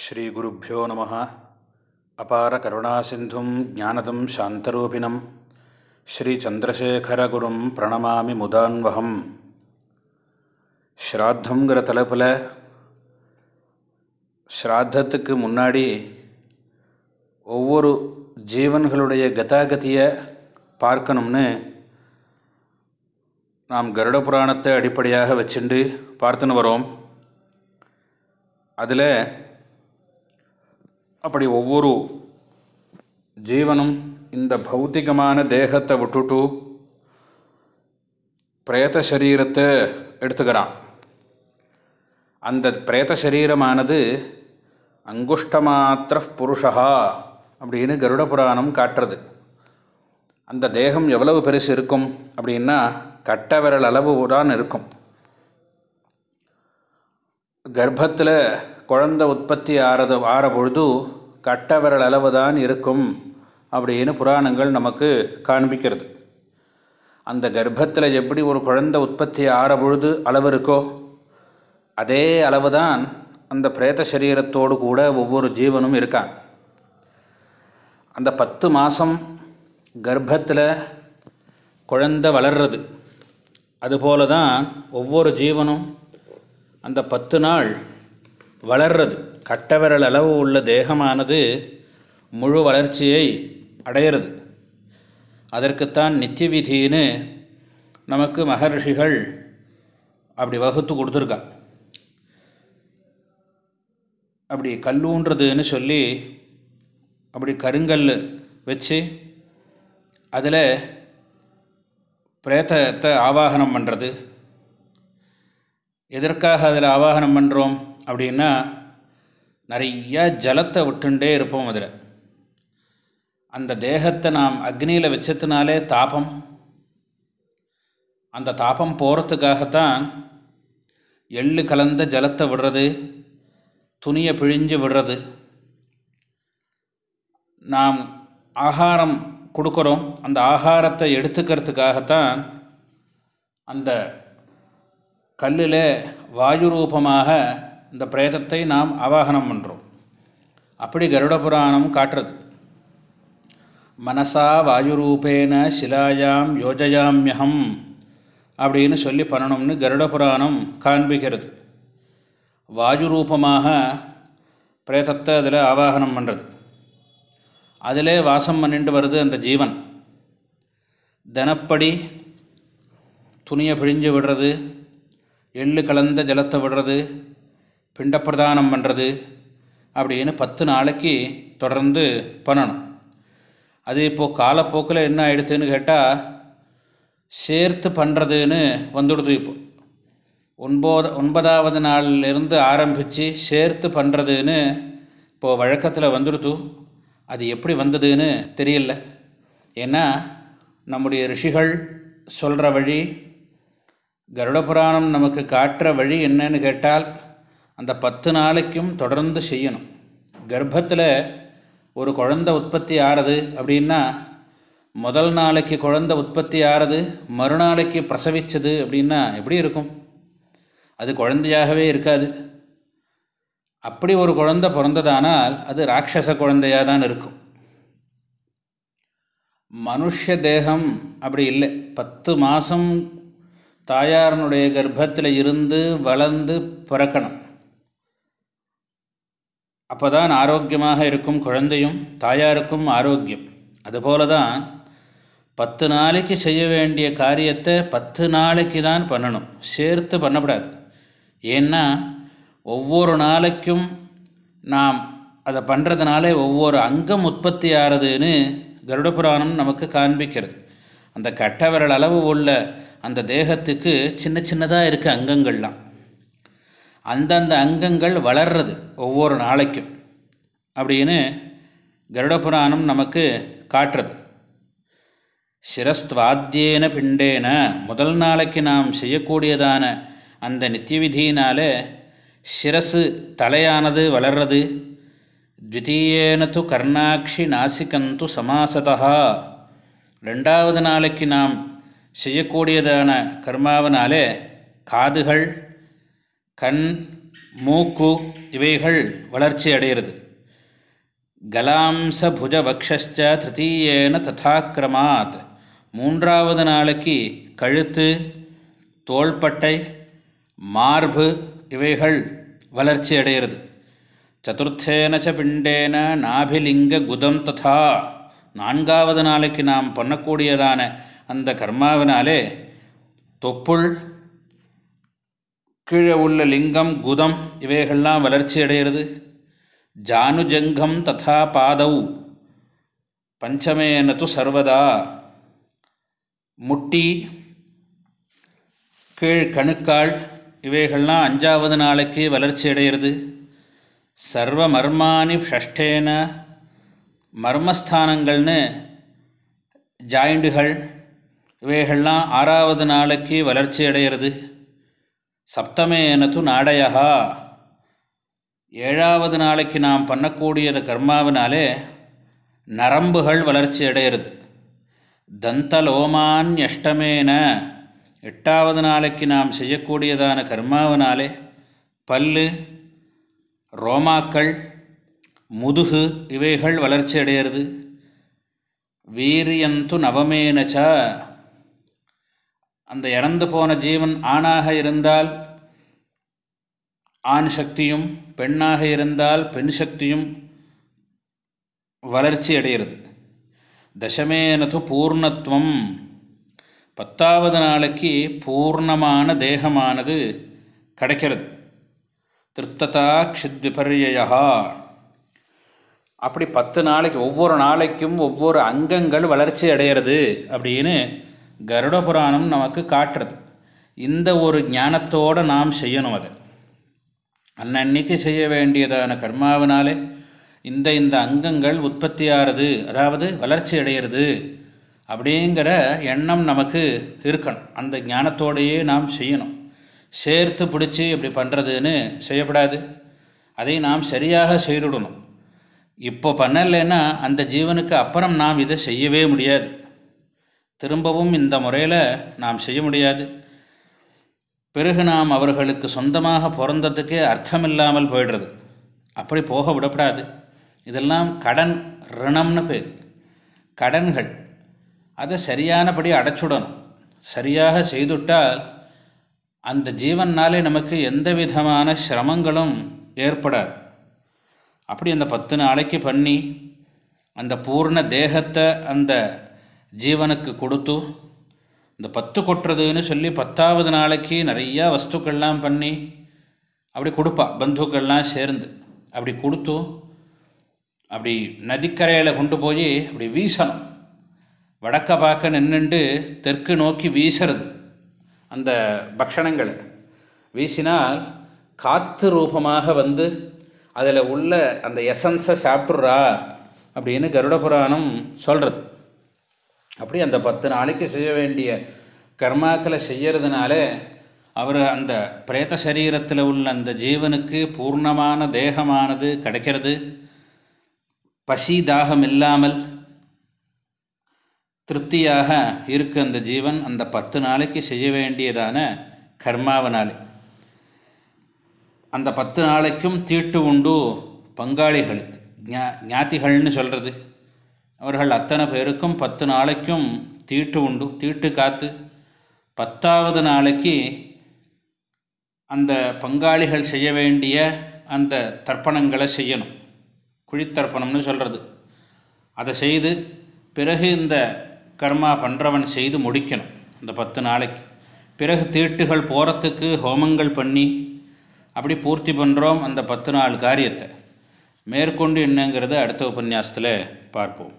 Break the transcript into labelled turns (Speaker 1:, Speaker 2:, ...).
Speaker 1: ஸ்ரீகுருப்போ நம. அபார கருணாசிந்தும் ஜானதம் சாந்தரூபிணம். ஸ்ரீச்சந்திரசேகரகுரும் பிரணமாமி முதான்வகம். ஸ்ராத்தங்கிற தலைப்பில் ஸ்ராத்தத்துக்கு முன்னாடி ஒவ்வொரு ஜீவன்களுடைய கதாகதியை பார்க்கணும்னு நாம் கருட புராணத்தை அடிப்படையாக வச்சுண்டு பார்த்துன்னு வரோம். அதில் அப்படி ஒவ்வொரு ஜீவனும் இந்த பௌத்திகமான தேகத்தை விட்டுட்டு பிரேத சரீரத்தை எடுத்துக்கிறான். அந்த பிரேத சரீரமானது அங்குஷ்டமாத்திர புருஷா அப்படின்னு கருட புராணம் காட்டுறது. அந்த தேகம் எவ்வளவு பெருசு இருக்கும் அப்படின்னா கட்ட விரல் அளவு தான் இருக்கும். கர்ப்பத்தில் குழந்த உற்பத்தி ஆறது ஆற பொழுது கட்டவிரல் அளவு தான் இருக்கும் அப்படின்னு புராணங்கள் நமக்கு காண்பிக்கிறது. அந்த கர்ப்பத்தில் எப்படி ஒரு குழந்த உற்பத்தி ஆற பொழுது அளவு இருக்கோ அதே அளவு தான் அந்த பிரேத சரீரத்தோடு கூட ஒவ்வொரு ஜீவனும் இருக்கான். அந்த பத்து மாதம் கர்ப்பத்தில் குழந்த வளர்றது அதுபோல தான் ஒவ்வொரு ஜீவனும் அந்த பத்து நாள் வளர்றது. கட்டவிரல் அளவு உள்ள தேகமானது முழு வளர்ச்சியை அடையிறது. அதற்குத்தான் நித்திய விதின்னு நமக்கு மகர்ஷிகள் அப்படி வகுத்து கொடுத்துருக்கா. அப்படி கல்லூன்றதுன்னு சொல்லி அப்படி கருங்கல் வச்சு அதில் பிரேத்தத்தை ஆவாகனம் பண்ணுறது. எதற்காக அதில் ஆவாகனம் பண்ணுறோம்? அப்படின்னா நிறைய ஜலத்தை விட்டுண்டே இருப்போம் அதில். அந்த தேகத்தை நாம் அக்னியில் வச்சதுனாலே தாபம். அந்த தாபம் போகிறதுக்காகத்தான் எள்ளு கலந்த ஜலத்தை விடுறது துணியை பிழிஞ்சு விடுறது. நாம் ஆகாரம் கொடுக்குறோம். அந்த ஆகாரத்தை எடுத்துக்கிறதுக்காகத்தான் அந்த கல்லில் வாயு ரூபமாக இந்த பிரேதத்தை நாம் ஆவாகனம் பண்ணுறோம் அப்படி கருட புராணம் காட்டுறது. மனசா வாயுரூபேன சிலாயாம் யோஜயாமியகம் அப்படின்னு சொல்லி பண்ணணும்னு கருட புராணம் காண்பிக்கிறது. வாயு ரூபமாக பிரேதத்தை அதில் ஆவாகனம் பண்ணுறது அதிலே வாசம் பண்ணிட்டு வருது அந்த ஜீவன். தினப்படி துணியை பிழிஞ்சு விடுறது எள்ளு கலந்த ஜலத்தை விடுறது பிண்டப்பிரதானம் பண்ணுறது அப்படின்னு பத்து நாளைக்கு தொடர்ந்து பண்ணணும். அது இப்போது காலப்போக்கில் என்ன ஆகிடுதுன்னு கேட்டால் சேர்த்து பண்ணுறதுன்னு வந்துடுது இப்போ. ஒன்போது ஒன்பதாவது நாளிலிருந்து ஆரம்பித்து சேர்த்து பண்ணுறதுன்னு இப்போது வழக்கத்தில் வந்துடுது. அது எப்படி வந்ததுன்னு தெரியல. ஏன்னா நம்முடைய ரிஷிகள் சொல்கிற வழி கருட புராணம் நமக்கு காட்டுற வழி என்னன்னு கேட்டால் அந்த பத்து நாளைக்கும் தொடர்ந்து செய்யணும். கர்ப்பத்தில் ஒரு குழந்த உற்பத்தி ஆறுது அப்படின்னா முதல் நாளைக்கு குழந்த உற்பத்தி ஆறுது மறுநாளைக்கு பிரசவிச்சது அப்படின்னா எப்படி இருக்கும்? அது குழந்தையாகவே இருக்காது. அப்படி ஒரு குழந்தை பிறந்ததானால் அது ராட்சச குழந்தையாக தான் இருக்கும். மனுஷ தேகம் அப்படி இல்லை. பத்து மாதம் தாயாரனுடைய கர்ப்பத்தில் இருந்து வளர்ந்து பிறக்கணும். அப்போ தான் ஆரோக்கியமாக இருக்கும் குழந்தையும் தாயாருக்கும் ஆரோக்கியம். அதுபோல தான் பத்து நாளைக்கு செய்ய வேண்டிய காரியத்தை பத்து நாளைக்கு தான் பண்ணணும். சேர்த்து பண்ணக்கூடாது. ஏன்னா ஒவ்வொரு நாளைக்கும் நாம் அதை பண்ணுறதுனாலே ஒவ்வொரு அங்கம் உற்பத்தி ஆகிறதுன்னு கருட புராணம் நமக்கு காண்பிக்கிறது. அந்த கட்டவரல் அளவு உள்ள அந்த தேகத்துக்கு சின்ன சின்னதாக இருக்குது அங்கங்கள்லாம். அந்தந்த அங்கங்கள் வளர்றது ஒவ்வொரு நாளைக்கும் அப்படின்னு கருட புராணம் நமக்கு காட்டுறது. சிரஸ்துவாத்தியேன பிண்டேன முதல் நாளைக்கு நாம் செய்யக்கூடியதான அந்த நித்திய விதியினால் சிரசு தலையானது வளர்றது. த்விதீயேன து கர்ணாட்சி நாசிகந்து சமாசதா ரெண்டாவது நாளைக்கு நாம் செய்யக்கூடியதான கர்மாவனாலே காதுகள் கண் மூக்கு இவைகள் வளர்ச்சி அடைகிறது. கலாம்ச புஜ வக்ஷச்ச திருத்தீயேன ததாக்கிரமாத். மூன்றாவது நாளைக்கு கழுத்து தோள்பட்டை மார்பு இவைகள் வளர்ச்சி அடைகிறது. சதுர்த்தேன ச பிண்டேன நாபிலிங்க குதம் ததா. நான்காவது நாளைக்கு நாம் பண்ணக்கூடியதான அந்த கர்மாவினாலே தொப்புள் கீழே உள்ள லிங்கம் குதம் இவைகள்லாம் வளர்ச்சி அடைகிறது. ஜானுஜங்கம் ததா பாதௌ. பஞ்சமேனத்து சர்வதா. முட்டி கீழ் கணுக்கால் இவைகள்லாம் அஞ்சாவது நாளைக்கு வளர்ச்சி அடைகிறது. சர்வ மர்மானி ஷஷ்டேன மர்மஸ்தானங்கள்னு ஜாயிண்டுகள் இவைகள்லாம் ஆறாவது நாளைக்கு வளர்ச்சி அடைகிறது. சப்தமேன து நாடயா ஏழாவது நாளைக்கு நாம் பண்ணக்கூடியது கர்மாவினாலே நரம்புகள் வளர்ச்சி அடையிறது. தந்தலோமான் தந்தலோமான்யஷ்டமேன. எட்டாவது நாளைக்கு நாம் செய்யக்கூடியதான கர்மாவினாலே பல்லு ரோமாக்கள் முதுகு இவைகள் வளர்ச்சி அடையிறது. வீரியந்து நவமேனச்சா. அந்த இறந்து போன ஜீவன் ஆணாக இருந்தால் ஆண் சக்தியும் பெண்ணாக இருந்தால் பெண் சக்தியும் வளர்ச்சி அடைகிறது. தசமேனது பூர்ணத்துவம் பத்தாவது நாளைக்கு பூர்ணமான தேகமானது கிடைக்கிறது. திருப்ததா க்ஷித்விபர்யா அப்படி பத்து நாளைக்கு ஒவ்வொரு நாளைக்கும் ஒவ்வொரு அங்கங்கள் வளர்ச்சி அடைகிறது அப்படின்னு கருட புராணம் நமக்கு காட்டுறது. இந்த ஒரு ஞானத்தோடு நாம் செய்யணும் அதை. அன்னன்னைக்கு செய்ய வேண்டியதான கர்மாவினாலே இந்த இந்த அங்கங்கள் உற்பத்தியாகிறது அதாவது வளர்ச்சி அடையிறது அப்படிங்கிற எண்ணம் நமக்கு இருக்கணும். அந்த ஞானத்தோடையே நாம் செய்யணும். சேர்த்து பிடிச்சி இப்படி பண்ணுறதுன்னு செய்யப்படாது. அதை நாம் சரியாக செய்துடணும். இப்போ பண்ணலைன்னா அந்த ஜீவனுக்கு அப்புறம் நாம் இதை செய்யவே முடியாது. திரும்பவும் இந்த முறையில் நாம் செய்ய முடியாது. பிறகு நாம் அவர்களுக்கு சொந்தமாக பிறந்ததுக்கே அர்த்தமில்லாமல் போயிடுறது. அப்படி போக விடப்படாது. இதெல்லாம் கடன் ரிணம்னு பேர். கடன்கள். அதை சரியானபடி அடைச்சுடணும். சரியாக செய்துட்டால் அந்த ஜீவன்னாலே நமக்கு எந்த விதமான சிரமங்களும் ஏற்படாது. அப்படி அந்த பத்து நாளைக்கு பண்ணி அந்த பூர்ண தேகத்தை அந்த ஜீவனுக்கு கொடுத்து இந்த பத்து கொட்டுறதுன்னு சொல்லி பத்தாவது நாளைக்கு நிறையா வஸ்துக்கள்லாம் பண்ணி அப்படி கொடுப்பா பந்துக்கள்லாம் சேர்ந்து. அப்படி கொடுத்து அப்படி நதிக்கரையில் கொண்டு போய் அப்படி வீசணும். வடக்க பார்க்க நின்றுண்டு தெற்கு நோக்கி வீசுறது அந்த பக்ஷணங்களை. வீசினால் காற்று ரூபமாக வந்து அதில் உள்ள அந்த எசன்ஸை சாப்பிட்றா அப்படின்னு கருட புராணம் சொல்கிறது அப்படி அந்த பத்து நாளைக்கு செய்ய வேண்டிய கர்மாக்களை செய்யறதுனால அவர் அந்த பிரேத சரீரத்தில் உள்ள அந்த ஜீவனுக்கு பூர்ணமான தேகமானது கிடைக்கிறது. பசி தாகம் இல்லாமல் திருப்தியாக இருக்கு அந்த ஜீவன் அந்த பத்து நாளைக்கு செய்ய வேண்டியதான கர்மாவனாலே. அந்த பத்து நாளைக்கும் தீட்டு உண்டு பங்காளிகளுக்கு ஞா ஞாத்திகள்னு சொல்கிறது அவர்கள் அத்தனை பேருக்கும் பத்து நாளைக்கும் தீட்டு உண்டு தீட்டு காத்து. பத்தாவது நாளைக்கு அந்த பங்காளிகள் செய்ய வேண்டிய அந்த தர்ப்பணங்களை செய்யணும். குழித்தர்ப்பணம்னு சொல்கிறது அதை செய்து பிறகு இந்த கர்மா பண்ணுறவன் செய்து முடிக்கணும் அந்த பத்து நாளைக்கு. பிறகு தீட்டுகள் போகிறத்துக்கு ஹோமங்கள் பண்ணி அப்படி பூர்த்தி பண்ணுறோம் அந்த பத்து நாள் காரியத்தை. மேற்கொண்டு என்னங்கிறத அடுத்த உபன்யாசத்தில் பார்ப்போம்.